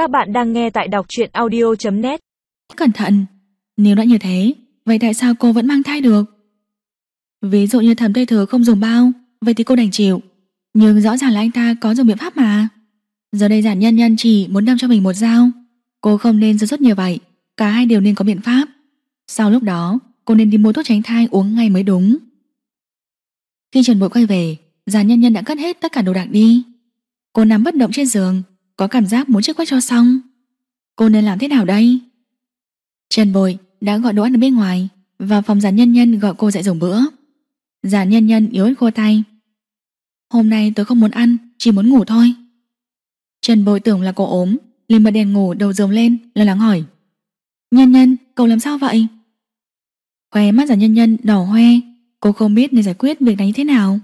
Các bạn đang nghe tại đọc truyện audio.net Cẩn thận, nếu đã như thế, vậy tại sao cô vẫn mang thai được? Ví dụ như thẩm tây thừa không dùng bao, vậy thì cô đành chịu. Nhưng rõ ràng là anh ta có dùng biện pháp mà. Giờ đây giản nhân nhân chỉ muốn đâm cho mình một dao. Cô không nên dư xuất như vậy, cả hai đều nên có biện pháp. Sau lúc đó, cô nên đi mua thuốc tránh thai uống ngay mới đúng. Khi Trần Bội quay về, giản nhân nhân đã cất hết tất cả đồ đạc đi. Cô nằm bất động trên giường, có cảm giác muốn chết quách cho xong. Cô nên làm thế nào đây? Trần Bội đã gọi đồ ăn ở bên ngoài, vào phòng giản nhân nhân gọi cô dậy dùng bữa. Giản nhân nhân yếu ớt khô tay. Hôm nay tôi không muốn ăn, chỉ muốn ngủ thôi. Trần Bội tưởng là cô ốm, liền bật đèn ngủ đầu rồng lên, lo lắng hỏi. Nhân nhân, cậu làm sao vậy? Khóe mắt giản nhân nhân đỏ hoe, cô không biết nên giải quyết việc này như thế nào.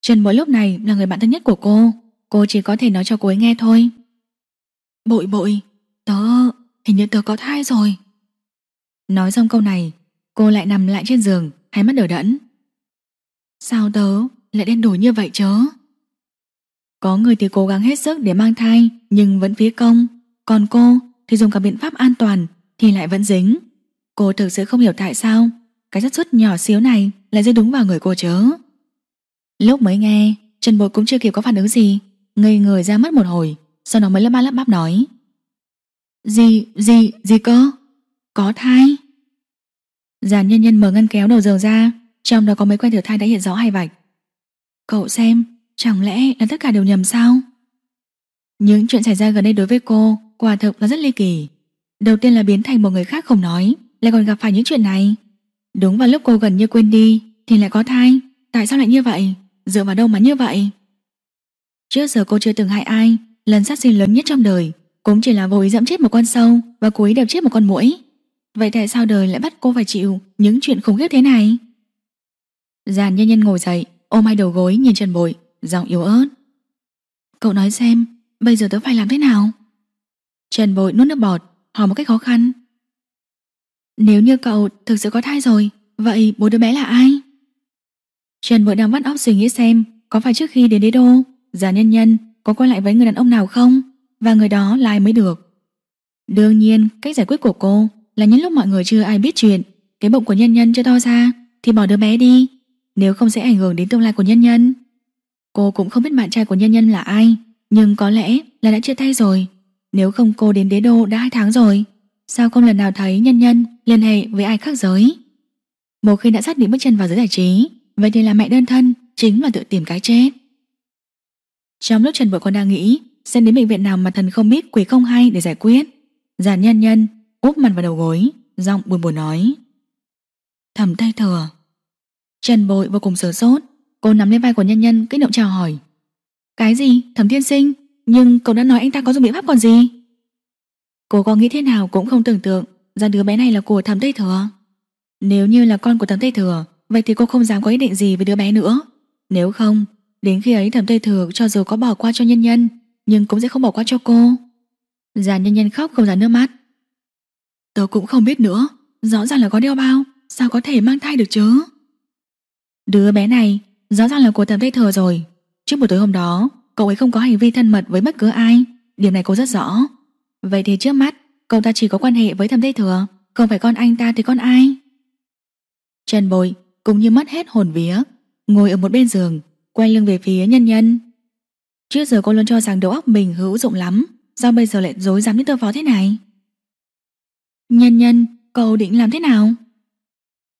Trần Bội lúc này là người bạn thân nhất của cô, cô chỉ có thể nói cho cô ấy nghe thôi. Bội bội, tớ, hình như tớ có thai rồi. Nói xong câu này, cô lại nằm lại trên giường, hai mắt đờ đẫn. Sao tớ lại đen đổi như vậy chớ? Có người thì cố gắng hết sức để mang thai nhưng vẫn phí công, còn cô thì dùng cả biện pháp an toàn thì lại vẫn dính. Cô thực sự không hiểu tại sao cái chất suất nhỏ xíu này lại rơi đúng vào người cô chớ. Lúc mới nghe, Trần Bội cũng chưa kịp có phản ứng gì, ngây người ra mất một hồi, sau đó mới lắp ba lắp bắp nói. Gì, gì, gì cơ? Có thai? Giàn nhân nhân mở ngăn kéo đầu giường ra, trong đó có mấy que thử thai đã hiện rõ hai vạch. Cậu xem, chẳng lẽ là tất cả đều nhầm sao? Những chuyện xảy ra gần đây đối với cô quả thực là rất ly kỳ. Đầu tiên là biến thành một người khác không nói, lại còn gặp phải những chuyện này. Đúng vào lúc cô gần như quên đi, thì lại có thai. Tại sao lại như vậy? Dựa vào đâu mà như vậy? Trước giờ cô chưa từng hại ai, lần sát sinh lớn nhất trong đời cũng chỉ là vô ý dẫm chết một con sâu và cố ý đập chết một con muỗi. Vậy tại sao đời lại bắt cô phải chịu những chuyện khủng khiếp thế này? Giàn nhân nhân ngồi dậy, ôm hai đầu gối nhìn Trần Bội, giọng yếu ớt. Cậu nói xem, bây giờ tớ phải làm thế nào? Trần Bội nuốt nước bọt, hỏi một cách khó khăn. Nếu như cậu thực sự có thai rồi, vậy bố đứa bé là ai? Trần Bội đang vắt óc suy nghĩ xem có phải trước khi đến đế đô, giàn nhân nhân có quay lại với người đàn ông nào không? Và người đó là ai mới được? Đương nhiên, cách giải quyết của cô là những lúc mọi người chưa ai biết chuyện, cái bụng của nhân nhân chưa to ra thì bỏ đứa bé đi, nếu không sẽ ảnh hưởng đến tương lai của nhân nhân. Cô cũng không biết bạn trai của nhân nhân là ai, nhưng có lẽ là đã chia tay rồi. Nếu không cô đến đế đô đã hai tháng rồi, sao không lần nào thấy nhân nhân liên hệ với ai khác giới? Một khi đã xác định bước chân vào giới giải trí, vậy thì là mẹ đơn thân chính là tự tìm cái chết. Trong lúc Trần Bội còn đang nghĩ xem đến bệnh viện nào mà thần không biết quỷ không hay để giải quyết, giàn nhân nhân úp mặt vào đầu gối, giọng buồn buồn nói. Thầm tay thừa. Trần Bội vô cùng sờ sốt, cô nắm lên vai của nhân nhân kích động chào hỏi. Cái gì? Thẩm tiên sinh? Nhưng cậu đã nói anh ta có dùng biện pháp còn gì? Cô có nghĩ thế nào cũng không tưởng tượng ra đứa bé này là của thẩm Tây Thừa. Nếu như là con của thẩm Tây Thừa, vậy thì cô không dám có ý định gì với đứa bé nữa. Nếu không, đến khi ấy thẩm Tây Thừa cho dù có bỏ qua cho nhân nhân, nhưng cũng sẽ không bỏ qua cho cô. Già nhân nhân khóc không ra nước mắt. Tớ cũng không biết nữa, rõ ràng là có đeo bao, sao có thể mang thai được chứ? Đứa bé này rõ ràng là của thẩm Tây Thừa rồi. Trước buổi tối hôm đó, cậu ấy không có hành vi thân mật với bất cứ ai, điểm này cô rất rõ. Vậy thì trước mắt, cậu ta chỉ có quan hệ với thẩm Tây Thừa, không phải con anh ta thì con ai? Trần Bội cũng như mất hết hồn vía, ngồi ở một bên giường, quay lưng về phía nhân nhân. Trước giờ cô luôn cho rằng đầu óc mình hữu dụng lắm, sao bây giờ lại dối dám như tơ phó thế này? Nhân nhân, cậu định làm thế nào?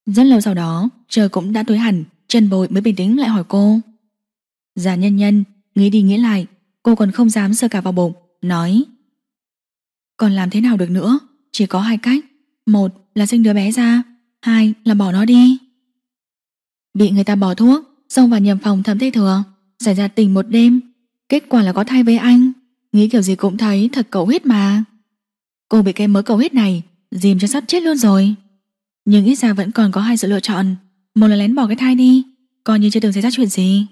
Rất lâu sau đó, trời cũng đã tối hẳn, Trần Bội mới bình tĩnh lại hỏi cô. Già nhân nhân, nghĩ đi nghĩ lại, cô còn không dám sơ cả vào bụng, nói. Còn làm thế nào được nữa, chỉ có hai cách. Một là sinh đứa bé ra, hai là bỏ nó đi. Bị người ta bỏ thuốc, xông vào nhầm phòng thẩm tây thừa, xảy ra tình một đêm, kết quả là có thai với anh. Nghĩ kiểu gì cũng thấy thật cầu huyết mà. Cô bị cái mớ cầu huyết này, dìm cho sắp chết luôn rồi. Nhưng ít ra vẫn còn có hai sự lựa chọn Một là lén bỏ cái thai đi Coi như chưa từng xảy ra chuyện gì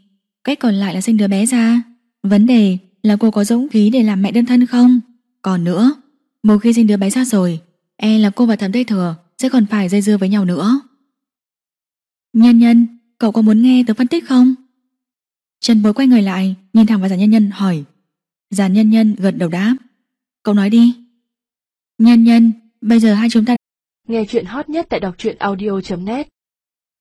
Cách còn lại là sinh đứa bé ra Vấn đề là cô có dũng khí để làm mẹ đơn thân không Còn nữa Một khi sinh đứa bé ra rồi E là cô và thẩm tây thừa sẽ còn phải dây dưa với nhau nữa Nhân nhân Cậu có muốn nghe tớ phân tích không? Trần bối quay người lại Nhìn thẳng vào giàn nhân nhân hỏi. Giàn nhân nhân gật đầu đáp. Cậu nói đi. Nhân nhân, bây giờ hai chúng ta Nghe chuyện hot nhất tại đọc truyện audio.net